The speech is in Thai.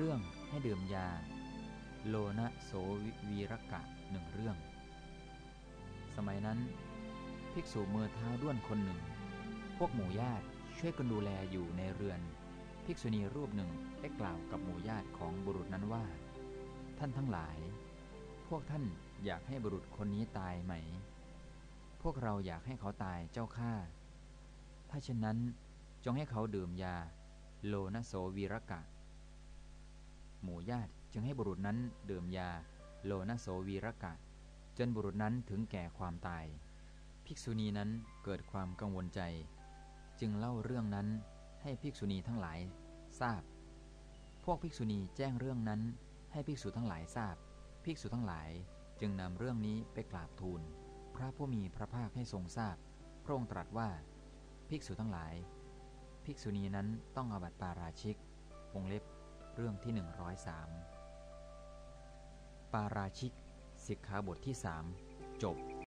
เรื่องให้ดื่มยา โลนะโสวีรกะหนึ่งเรื่อง สมัยนั้น ภิกษุมือเท้าด้วนคนหนึ่ง พวกหมู่ญาติช่วยกันดูแลอยู่ในเรือน ภิกษุณีรูปหนึ่งได้กล่าวกับหมู่ญาติของบุรุษนั้นว่า ท่านทั้งหลาย พวกท่านอยากให้บุรุษคนนี้ตายไหม พวกเราอยากให้เขาตายเจ้าข้าถ้าเช่นนั้นจงให้เขาดื่มยา โลนะโสวีรกะ หมู่ญาติจึงให้บุรุษนั้นดื่มยาโลนโสวีรกะ จนบุรุษนั้นถึงแก่ความตาย ภิกษุณีนั้นเกิดความกังวลใจ จึงเล่าเรื่องนั้นให้ภิกษุณีทั้งหลายทราบ พวกภิกษุณีแจ้งเรื่องนั้นให้ภิกษุทั้งหลายทราบ ภิกษุทั้งหลายจึงนำเรื่องนี้ไปกราบทูล พระผู้มีพระภาคให้ทรงทราบ พระองค์ตรัสว่า ภิกษุทั้งหลาย ภิกษุณีนั้นต้องอาบัติปาราชิกวงเล็บ เรื่องที่ 103 ปาราชิกสิกขาบทที่สามจบ